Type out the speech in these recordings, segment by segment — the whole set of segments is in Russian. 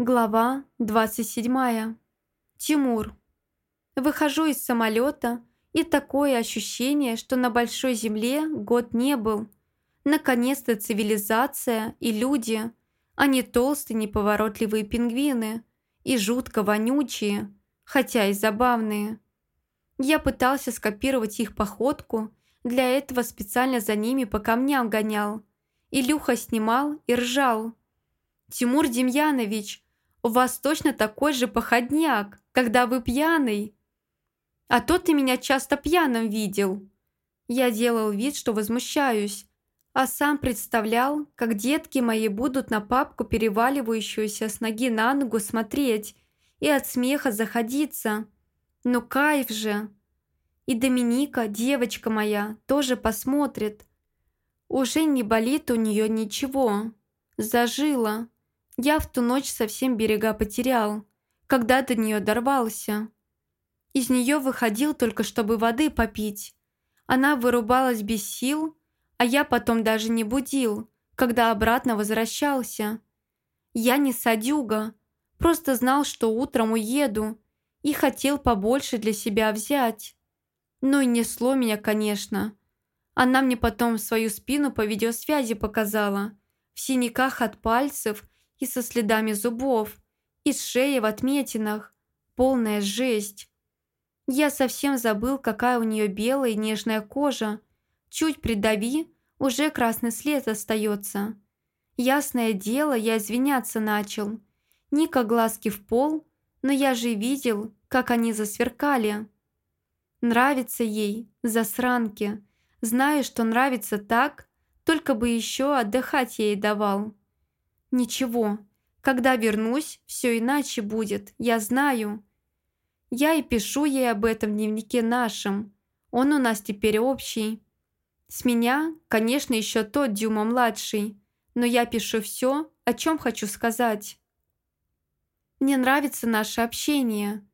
Глава 27. Тимур. Выхожу из самолета, и такое ощущение, что на большой земле год не был. Наконец-то цивилизация и люди, а не толстые неповоротливые пингвины и жутко вонючие, хотя и забавные. Я пытался скопировать их походку, для этого специально за ними по камням гонял. Илюха снимал и ржал. «Тимур Демьянович, у вас точно такой же походняк, когда вы пьяный. А то ты меня часто пьяным видел. Я делал вид, что возмущаюсь, а сам представлял, как детки мои будут на папку, переваливающуюся с ноги на ногу, смотреть и от смеха заходиться. Ну кайф же! И Доминика, девочка моя, тоже посмотрит. Уже не болит у нее ничего. Зажила. Я в ту ночь совсем берега потерял, когда до нее дорвался. Из нее выходил только, чтобы воды попить. Она вырубалась без сил, а я потом даже не будил, когда обратно возвращался. Я не садюга, просто знал, что утром уеду, и хотел побольше для себя взять. Ну и несло меня, конечно. Она мне потом свою спину по видеосвязи показала, в синяках от пальцев и со следами зубов, и с шеей в отметинах. Полная жесть. Я совсем забыл, какая у нее белая и нежная кожа. Чуть придави, уже красный след остается. Ясное дело, я извиняться начал. Ника глазки в пол, но я же видел, как они засверкали. Нравится ей, засранки. Знаю, что нравится так, только бы еще отдыхать ей давал. «Ничего, когда вернусь, все иначе будет, я знаю. Я и пишу ей об этом в дневнике нашем. Он у нас теперь общий. С меня, конечно, еще тот Дюма-младший, но я пишу все, о чем хочу сказать. Мне нравится наше общение.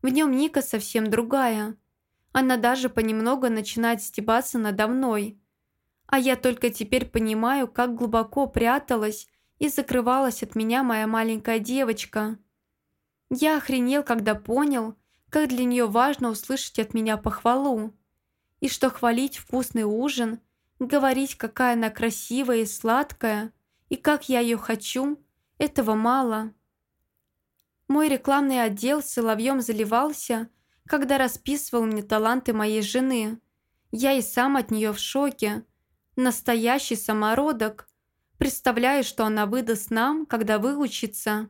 В нем Ника совсем другая. Она даже понемногу начинает стебаться надо мной. А я только теперь понимаю, как глубоко пряталась и закрывалась от меня моя маленькая девочка. Я охренел, когда понял, как для нее важно услышать от меня похвалу. И что хвалить вкусный ужин, говорить, какая она красивая и сладкая, и как я ее хочу, этого мало. Мой рекламный отдел соловьем заливался, когда расписывал мне таланты моей жены. Я и сам от нее в шоке. Настоящий самородок – Представляю, что она выдаст нам, когда выучится.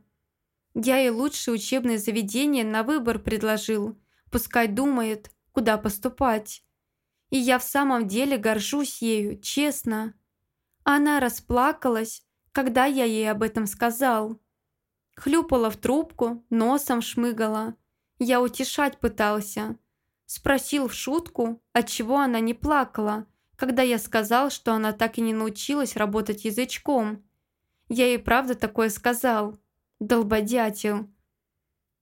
Я ей лучшее учебное заведение на выбор предложил. Пускай думает, куда поступать. И я в самом деле горжусь ею, честно. Она расплакалась, когда я ей об этом сказал. Хлюпала в трубку, носом шмыгала. Я утешать пытался. Спросил в шутку, отчего она не плакала, когда я сказал, что она так и не научилась работать язычком. Я ей правда такое сказал. Долбодятел.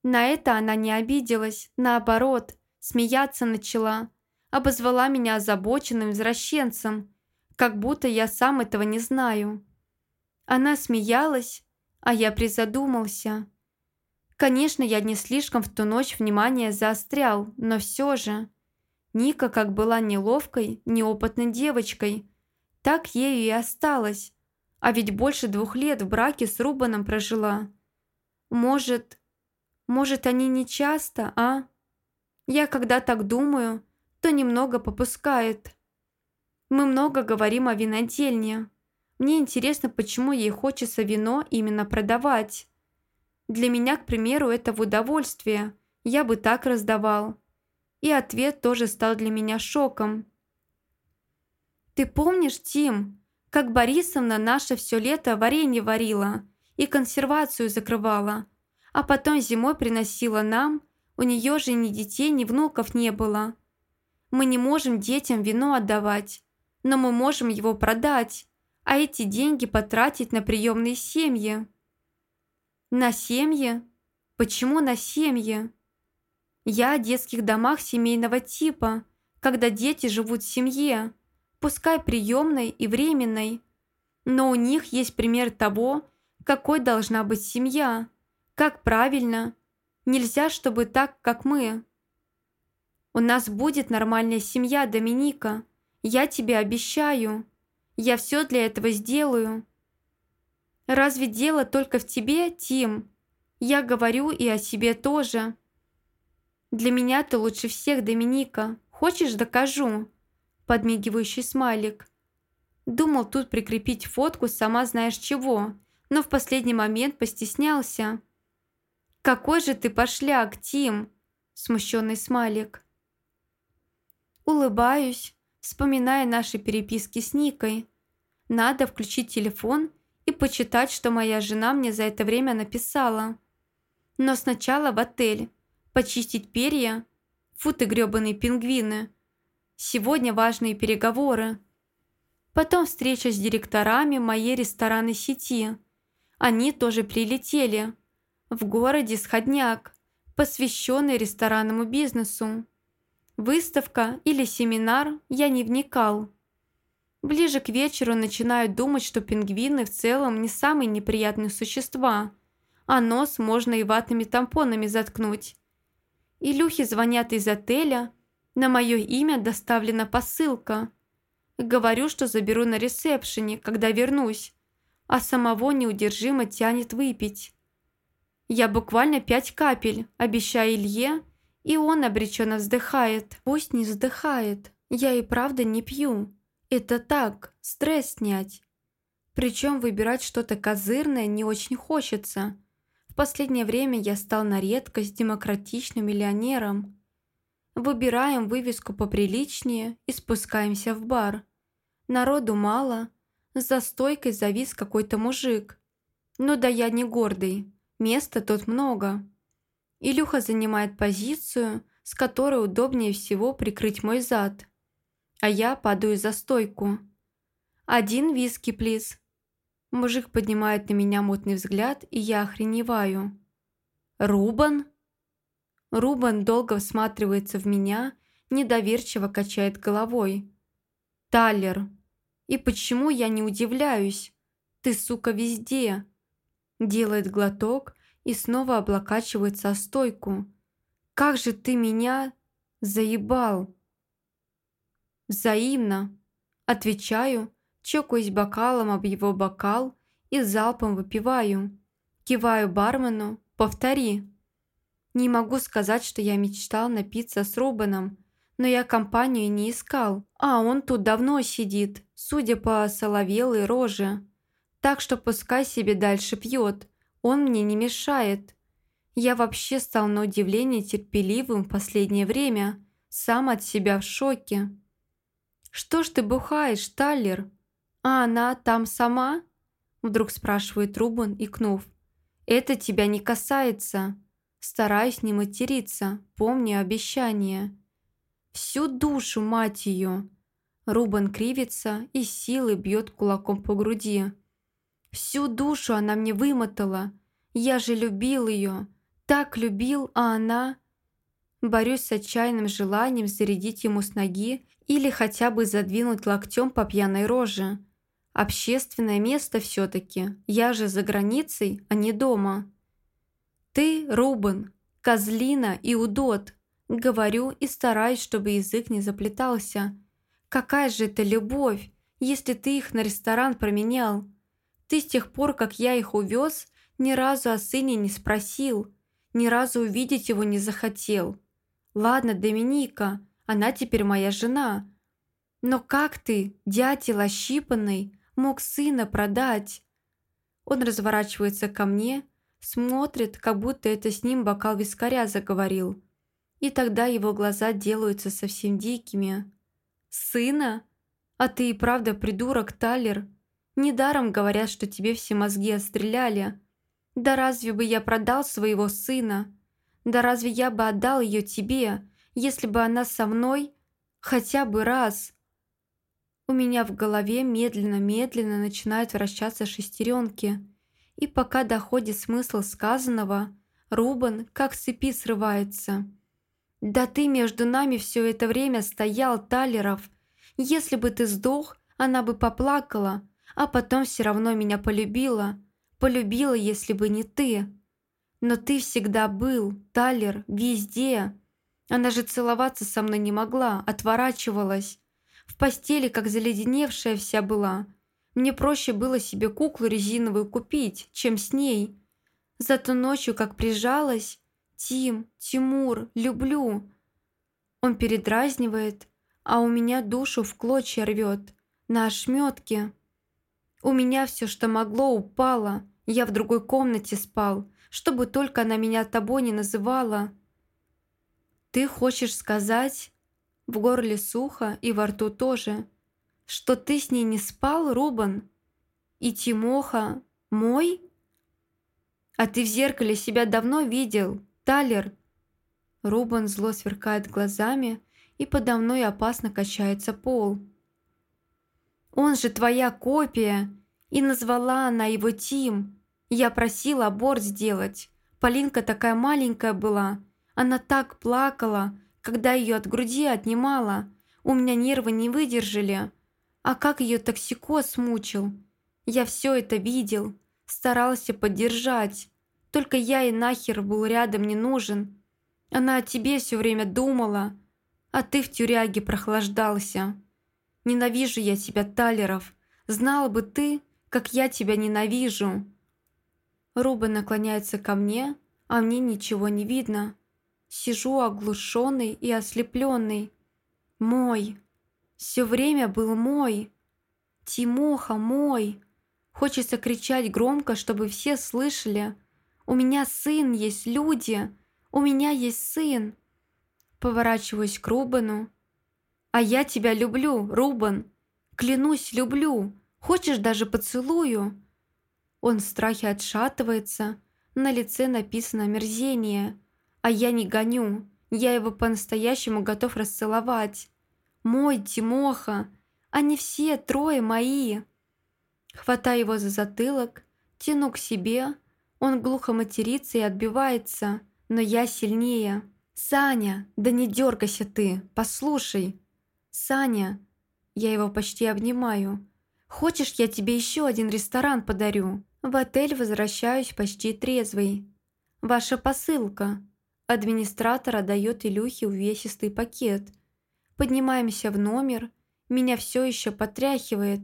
На это она не обиделась, наоборот, смеяться начала. Обозвала меня озабоченным извращенцем, как будто я сам этого не знаю. Она смеялась, а я призадумался. Конечно, я не слишком в ту ночь внимание заострял, но все же... Ника как была неловкой, неопытной девочкой, так ею и осталась. А ведь больше двух лет в браке с Рубаном прожила. Может, может они не часто, а? Я когда так думаю, то немного попускает. Мы много говорим о винодельне. Мне интересно, почему ей хочется вино именно продавать. Для меня, к примеру, это в удовольствие. Я бы так раздавал. И ответ тоже стал для меня шоком. «Ты помнишь, Тим, как Борисовна наша все лето варенье варила и консервацию закрывала, а потом зимой приносила нам, у нее же ни детей, ни внуков не было. Мы не можем детям вино отдавать, но мы можем его продать, а эти деньги потратить на приемные семьи». «На семьи? Почему на семьи?» Я о детских домах семейного типа, когда дети живут в семье, пускай приемной и временной. Но у них есть пример того, какой должна быть семья, Как правильно? Нельзя, чтобы так, как мы. У нас будет нормальная семья, Доминика. Я тебе обещаю. Я все для этого сделаю. Разве дело только в тебе, Тим? Я говорю и о себе тоже. Для меня ты лучше всех, Доминика. Хочешь, докажу? Подмигивающий смайлик. Думал тут прикрепить фотку сама знаешь чего, но в последний момент постеснялся. «Какой же ты пошляк, Тим!» Смущенный смайлик. Улыбаюсь, вспоминая наши переписки с Никой. Надо включить телефон и почитать, что моя жена мне за это время написала. Но сначала в отель. Почистить перья. Фу ты грёбаные пингвины. Сегодня важные переговоры. Потом встреча с директорами моей ресторанной сети. Они тоже прилетели. В городе сходняк, посвященный ресторанному бизнесу. Выставка или семинар я не вникал. Ближе к вечеру начинаю думать, что пингвины в целом не самые неприятные существа, а нос можно и ватными тампонами заткнуть. Илюхи звонят из отеля, на мое имя доставлена посылка. Говорю, что заберу на ресепшене, когда вернусь, а самого неудержимо тянет выпить. Я буквально пять капель, обещаю Илье, и он обреченно вздыхает. Пусть не вздыхает, я и правда не пью. Это так, стресс снять. Причем выбирать что-то козырное не очень хочется. Последнее время я стал на редкость демократичным миллионером. Выбираем вывеску поприличнее и спускаемся в бар. Народу мало. За стойкой завис какой-то мужик. Ну да я не гордый. Места тут много. Илюха занимает позицию, с которой удобнее всего прикрыть мой зад а я падаю за стойку. «Один виски, плиз». Мужик поднимает на меня мутный взгляд, и я охреневаю. «Рубан?» Рубан долго всматривается в меня, недоверчиво качает головой. «Таллер, и почему я не удивляюсь? Ты, сука, везде!» Делает глоток и снова облокачивается о стойку. «Как же ты меня заебал!» «Взаимно!» Отвечаю, чокаюсь бокалом об его бокал и залпом выпиваю. Киваю бармену «Повтори!» Не могу сказать, что я мечтал напиться с Рубаном, но я компанию не искал, а он тут давно сидит, судя по соловелой роже. Так что пускай себе дальше пьет, он мне не мешает. Я вообще стал на удивление терпеливым в последнее время, сам от себя в шоке. «Что ж ты бухаешь, Таллер? А она там сама?» Вдруг спрашивает Рубан, икнув. «Это тебя не касается. Стараюсь не материться, помню обещание. Всю душу, мать ее!» Рубан кривится и силой бьет кулаком по груди. «Всю душу она мне вымотала. Я же любил ее. Так любил, а она...» Борюсь с отчаянным желанием зарядить ему с ноги или хотя бы задвинуть локтем по пьяной роже. Общественное место все-таки. Я же за границей, а не дома. Ты, Рубен, козлина и удот. Говорю и стараюсь, чтобы язык не заплетался. Какая же это любовь, если ты их на ресторан променял? Ты с тех пор, как я их увез, ни разу о сыне не спросил, ни разу увидеть его не захотел. Ладно, Доминика, она теперь моя жена. Но как ты, дятел ощипанный, мог сына продать? Он разворачивается ко мне, смотрит, как будто это с ним бокал вискаря заговорил. И тогда его глаза делаются совсем дикими. «Сына? А ты и правда придурок, Талер. Недаром говорят, что тебе все мозги отстреляли. Да разве бы я продал своего сына? Да разве я бы отдал ее тебе, если бы она со мной хотя бы раз. У меня в голове медленно-медленно начинают вращаться шестеренки. И пока доходит смысл сказанного, Рубан как цепи срывается. «Да ты между нами все это время стоял, Талеров. Если бы ты сдох, она бы поплакала, а потом все равно меня полюбила. Полюбила, если бы не ты. Но ты всегда был, Талер, везде. Она же целоваться со мной не могла, отворачивалась. В постели, как заледеневшая вся была. Мне проще было себе куклу резиновую купить, чем с ней. Зато ночью, как прижалась, «Тим, Тимур, люблю!» Он передразнивает, а у меня душу в клочья рвет, на ошметке. У меня все, что могло, упало. Я в другой комнате спал, чтобы только она меня тобой не называла. Ты хочешь сказать, в горле сухо и во рту тоже, что ты с ней не спал, Рубан? И Тимоха мой? А ты в зеркале себя давно видел, Талер? Рубан зло сверкает глазами, и подо мной опасно качается пол. «Он же твоя копия!» И назвала она его Тим. Я просила аборт сделать. Полинка такая маленькая была. Она так плакала, когда ее от груди отнимала. У меня нервы не выдержали. А как ее токсикоз мучил. Я все это видел. Старался поддержать. Только я и нахер был рядом не нужен. Она о тебе все время думала. А ты в тюряге прохлаждался. Ненавижу я тебя, Талеров. Знала бы ты, как я тебя ненавижу. Рубен наклоняется ко мне, а мне ничего не видно. Сижу оглушенный и ослепленный. Мой. Все время был мой. Тимоха мой. Хочется кричать громко, чтобы все слышали. У меня сын есть, люди. У меня есть сын. Поворачиваюсь к Рубану. А я тебя люблю, Рубан. Клянусь, люблю. Хочешь, даже поцелую?» Он в страхе отшатывается. На лице написано «мерзение». А я не гоню, я его по-настоящему готов расцеловать. Мой Тимоха, они все трое мои. Хватаю его за затылок, тяну к себе, он глухо матерится и отбивается, но я сильнее. «Саня, да не дергайся ты, послушай!» «Саня!» Я его почти обнимаю. «Хочешь, я тебе еще один ресторан подарю?» В отель возвращаюсь почти трезвый. «Ваша посылка!» Администратор отдает Илюхе увесистый пакет. Поднимаемся в номер. Меня все еще потряхивает.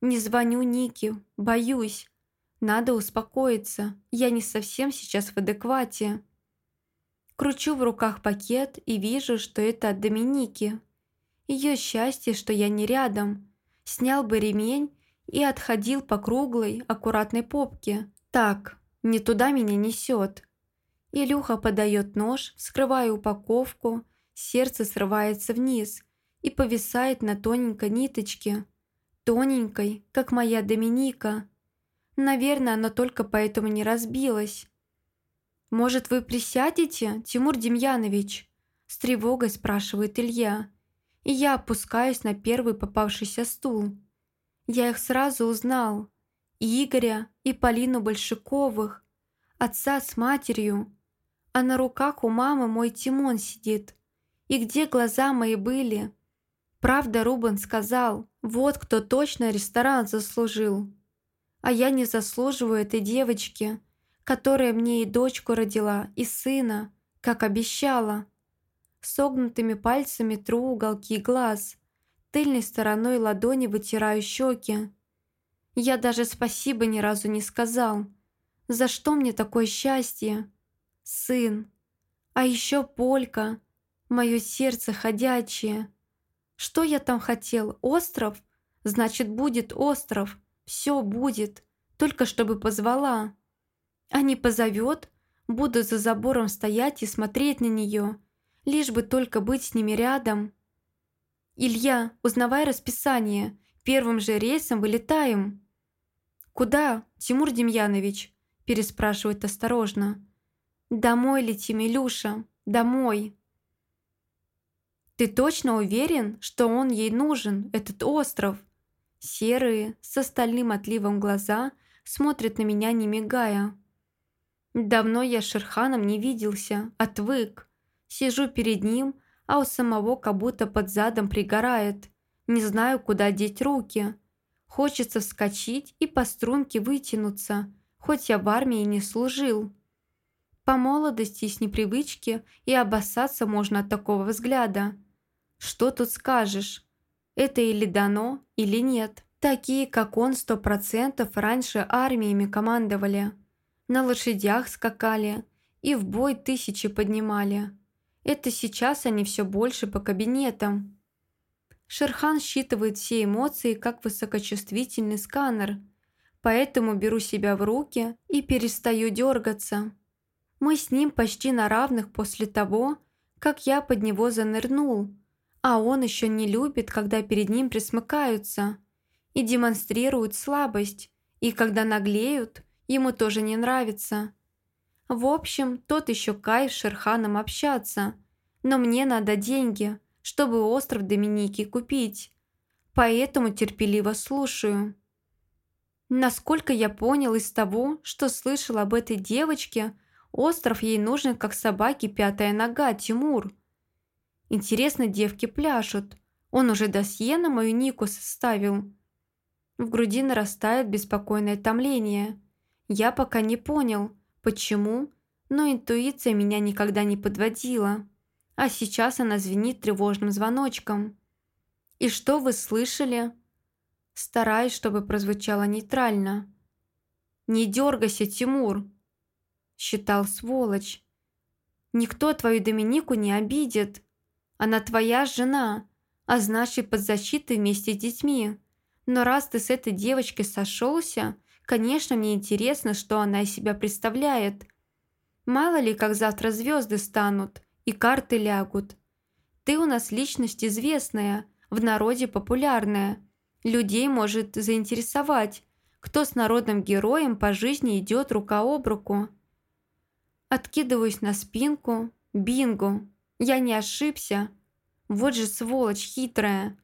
Не звоню Нике, боюсь. Надо успокоиться. Я не совсем сейчас в адеквате. Кручу в руках пакет и вижу, что это от Доминики. Ее счастье, что я не рядом. Снял бы ремень и отходил по круглой, аккуратной попке. Так, не туда меня несет. Илюха подает нож, вскрывая упаковку, сердце срывается вниз и повисает на тоненькой ниточке. Тоненькой, как моя Доминика. Наверное, оно только поэтому не разбилось. «Может, вы присядете, Тимур Демьянович?» С тревогой спрашивает Илья. И я опускаюсь на первый попавшийся стул. Я их сразу узнал. И Игоря, и Полину Большаковых. Отца с матерью. А на руках у мамы мой Тимон сидит. И где глаза мои были? Правда, Рубен сказал, вот кто точно ресторан заслужил. А я не заслуживаю этой девочки, которая мне и дочку родила, и сына, как обещала. Согнутыми пальцами тру уголки глаз, тыльной стороной ладони вытираю щеки. Я даже спасибо ни разу не сказал. За что мне такое счастье? Сын. А еще Полька, мое сердце ходячее. Что я там хотел? Остров? Значит, будет остров. Все будет. Только чтобы позвала. А не позовет, буду за забором стоять и смотреть на нее, лишь бы только быть с ними рядом. «Илья, узнавай расписание. Первым же рейсом вылетаем». «Куда, Тимур Демьянович?» – переспрашивает осторожно. «Домой летим, Илюша, домой!» «Ты точно уверен, что он ей нужен, этот остров?» Серые, с остальным отливом глаза смотрят на меня, не мигая. Давно я с Шерханом не виделся, отвык. Сижу перед ним, а у самого как будто под задом пригорает. Не знаю, куда деть руки. Хочется вскочить и по струнке вытянуться, хоть я в армии не служил. По молодости с непривычки и обоссаться можно от такого взгляда. Что тут скажешь? Это или дано, или нет. Такие, как он, сто процентов раньше армиями командовали. На лошадях скакали и в бой тысячи поднимали. Это сейчас они все больше по кабинетам. Шерхан считывает все эмоции как высокочувствительный сканер, поэтому беру себя в руки и перестаю дергаться. Мы с ним почти на равных после того, как я под него занырнул, а он еще не любит, когда перед ним присмыкаются – и демонстрируют слабость, и когда наглеют, ему тоже не нравится. В общем, тот еще кайф с Шерханом общаться, но мне надо деньги, чтобы остров Доминики купить, поэтому терпеливо слушаю. Насколько я понял из того, что слышал об этой девочке, остров ей нужен как собаке пятая нога, Тимур. Интересно, девки пляшут. Он уже досье на мою Нику составил. В груди нарастает беспокойное томление. Я пока не понял, почему, но интуиция меня никогда не подводила. А сейчас она звенит тревожным звоночком. «И что вы слышали?» Стараюсь, чтобы прозвучало нейтрально. «Не дергайся, Тимур!» Считал сволочь. «Никто твою Доминику не обидит. Она твоя жена, а значит под защитой вместе с детьми. Но раз ты с этой девочкой сошелся, конечно, мне интересно, что она из себя представляет. Мало ли, как завтра звезды станут и карты лягут. Ты у нас личность известная, в народе популярная. Людей может заинтересовать, кто с народным героем по жизни идет рука об руку. Откидываюсь на спинку. Бинго! Я не ошибся. Вот же сволочь хитрая.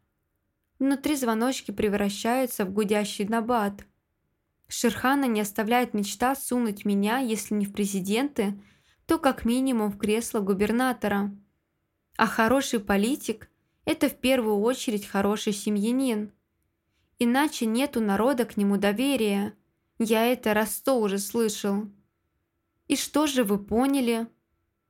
Внутри звоночки превращаются в гудящий набат. Шерхана не оставляет мечта сунуть меня, если не в президенты, то как минимум в кресло губернатора. А хороший политик – это в первую очередь хороший семьянин. Иначе нет у народа к нему доверия. Я это раз сто уже слышал. И что же вы поняли?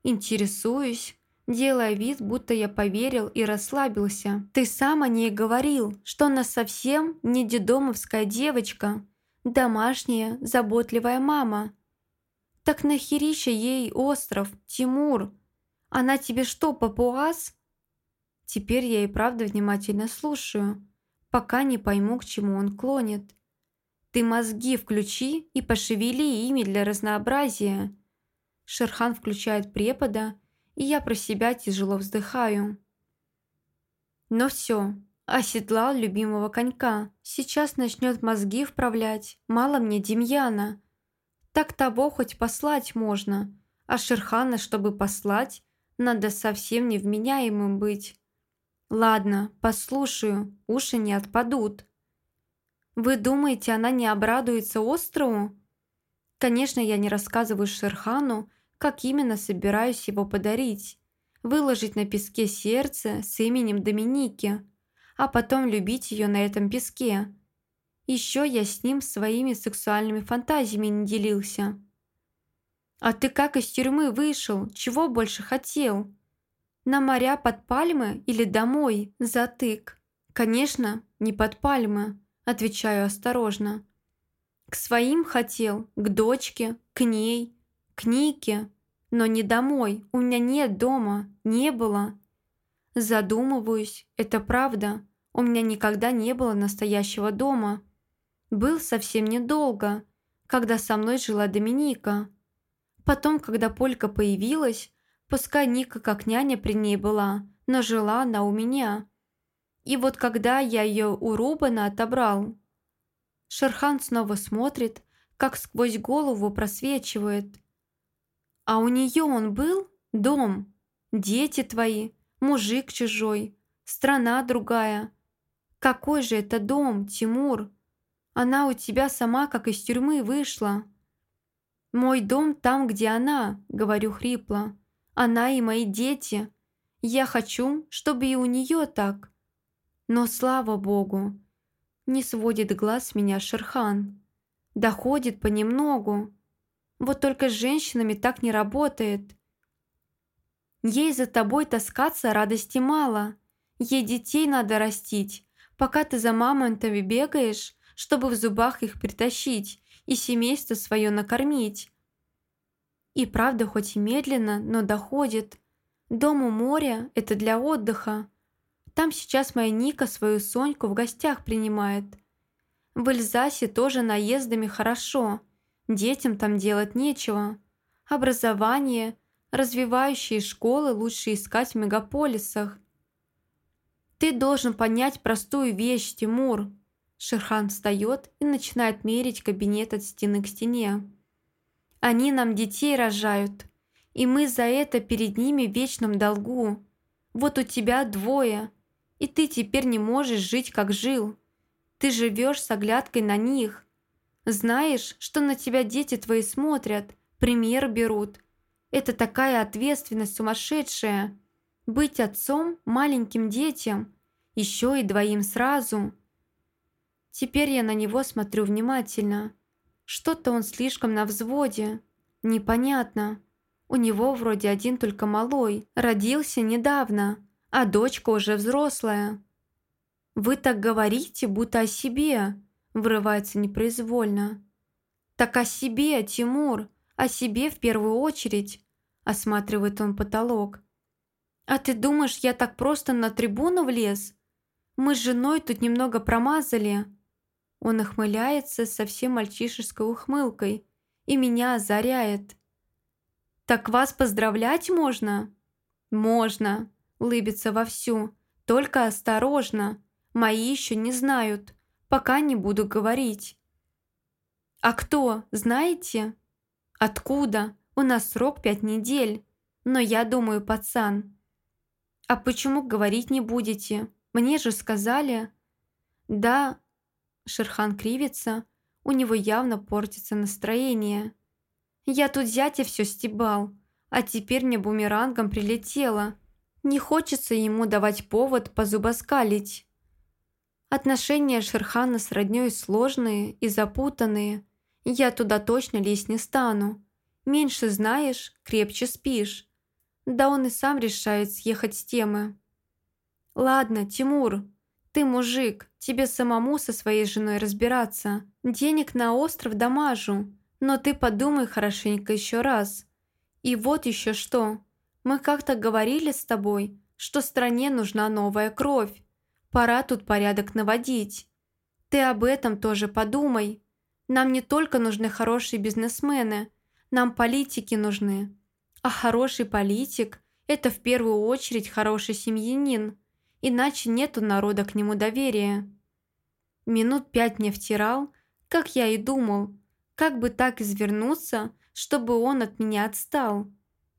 Интересуюсь делая вид, будто я поверил и расслабился. «Ты сам о ней говорил, что она совсем не дедомовская девочка, домашняя, заботливая мама. Так нахерища ей остров, Тимур? Она тебе что, папуас?» Теперь я и правда внимательно слушаю, пока не пойму, к чему он клонит. «Ты мозги включи и пошевели ими для разнообразия». Шерхан включает препода и я про себя тяжело вздыхаю. Но все, оседлал любимого конька. Сейчас начнет мозги вправлять. Мало мне Демьяна. Так того хоть послать можно. А Шерхана, чтобы послать, надо совсем невменяемым быть. Ладно, послушаю, уши не отпадут. Вы думаете, она не обрадуется острову? Конечно, я не рассказываю Шерхану, как именно собираюсь его подарить. Выложить на песке сердце с именем Доминики, а потом любить ее на этом песке. Еще я с ним своими сексуальными фантазиями не делился. «А ты как из тюрьмы вышел? Чего больше хотел? На моря под пальмы или домой? Затык?» «Конечно, не под пальмы», – отвечаю осторожно. «К своим хотел, к дочке, к ней, к Нике, но не домой, у меня нет дома, не было. Задумываюсь, это правда, у меня никогда не было настоящего дома. Был совсем недолго, когда со мной жила Доминика. Потом, когда Полька появилась, пускай Ника как няня при ней была, но жила она у меня. И вот когда я ее у Рубана отобрал, Шерхан снова смотрит, как сквозь голову просвечивает – а у нее он был? Дом, дети твои, мужик чужой, страна другая. Какой же это дом, Тимур? Она у тебя сама как из тюрьмы вышла. Мой дом там, где она, говорю хрипло. Она и мои дети. Я хочу, чтобы и у нее так. Но слава богу, не сводит глаз меня Шерхан. Доходит понемногу. Вот только с женщинами так не работает. Ей за тобой таскаться радости мало. Ей детей надо растить, пока ты за мамонтами бегаешь, чтобы в зубах их притащить и семейство свое накормить. И правда, хоть и медленно, но доходит. Дом у моря – это для отдыха. Там сейчас моя Ника свою Соньку в гостях принимает. В Эльзасе тоже наездами хорошо. Детям там делать нечего. Образование, развивающие школы лучше искать в мегаполисах. Ты должен понять простую вещь, Тимур. Шерхан встает и начинает мерить кабинет от стены к стене. Они нам детей рожают, и мы за это перед ними в вечном долгу. Вот у тебя двое, и ты теперь не можешь жить, как жил. Ты живешь с оглядкой на них. Знаешь, что на тебя дети твои смотрят, пример берут. Это такая ответственность сумасшедшая. Быть отцом маленьким детям, еще и двоим сразу. Теперь я на него смотрю внимательно. Что-то он слишком на взводе. Непонятно. У него вроде один только малой, родился недавно, а дочка уже взрослая. «Вы так говорите, будто о себе», – врывается непроизвольно. «Так о себе, Тимур, о себе в первую очередь», – осматривает он потолок. «А ты думаешь, я так просто на трибуну влез? Мы с женой тут немного промазали». Он охмыляется совсем мальчишеской ухмылкой и меня озаряет. «Так вас поздравлять можно?» «Можно», — улыбится вовсю. «Только осторожно. Мои еще не знают. Пока не буду говорить». «А кто, знаете?» «Откуда? У нас срок пять недель. Но я думаю, пацан». «А почему говорить не будете? Мне же сказали...» «Да, Шерхан кривится, у него явно портится настроение. «Я тут зятя все стебал, а теперь мне бумерангом прилетело. Не хочется ему давать повод позубоскалить». Отношения Шерхана с роднёй сложные и запутанные. Я туда точно лезть не стану. Меньше знаешь, крепче спишь. Да он и сам решает съехать с темы. «Ладно, Тимур, ты мужик, тебе самому со своей женой разбираться. Денег на остров дамажу, но ты подумай хорошенько еще раз. И вот еще что. Мы как-то говорили с тобой, что стране нужна новая кровь. Пора тут порядок наводить. Ты об этом тоже подумай. Нам не только нужны хорошие бизнесмены, нам политики нужны. А хороший политик – это в первую очередь хороший семьянин – иначе нет у народа к нему доверия. Минут пять мне втирал, как я и думал, как бы так извернуться, чтобы он от меня отстал.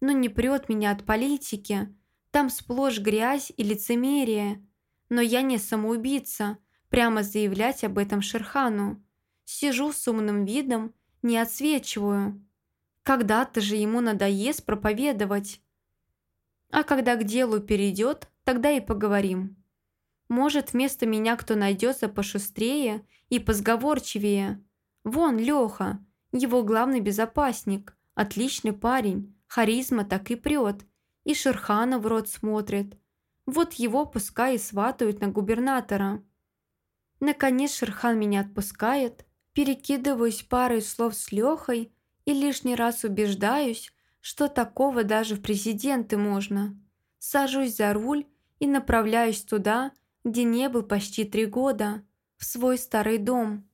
Но не прет меня от политики, там сплошь грязь и лицемерие. Но я не самоубийца, прямо заявлять об этом Шерхану. Сижу с умным видом, не отсвечиваю. Когда-то же ему надоест проповедовать. А когда к делу перейдет, Тогда и поговорим. Может, вместо меня кто найдется пошустрее и позговорчивее. Вон Леха, его главный безопасник, отличный парень, харизма так и прет, и Шерхана в рот смотрит. Вот его пускай и сватают на губернатора. Наконец Шерхан меня отпускает, перекидываюсь парой слов с Лехой и лишний раз убеждаюсь, что такого даже в президенты можно. Сажусь за руль и направляюсь туда, где не был почти три года, в свой старый дом.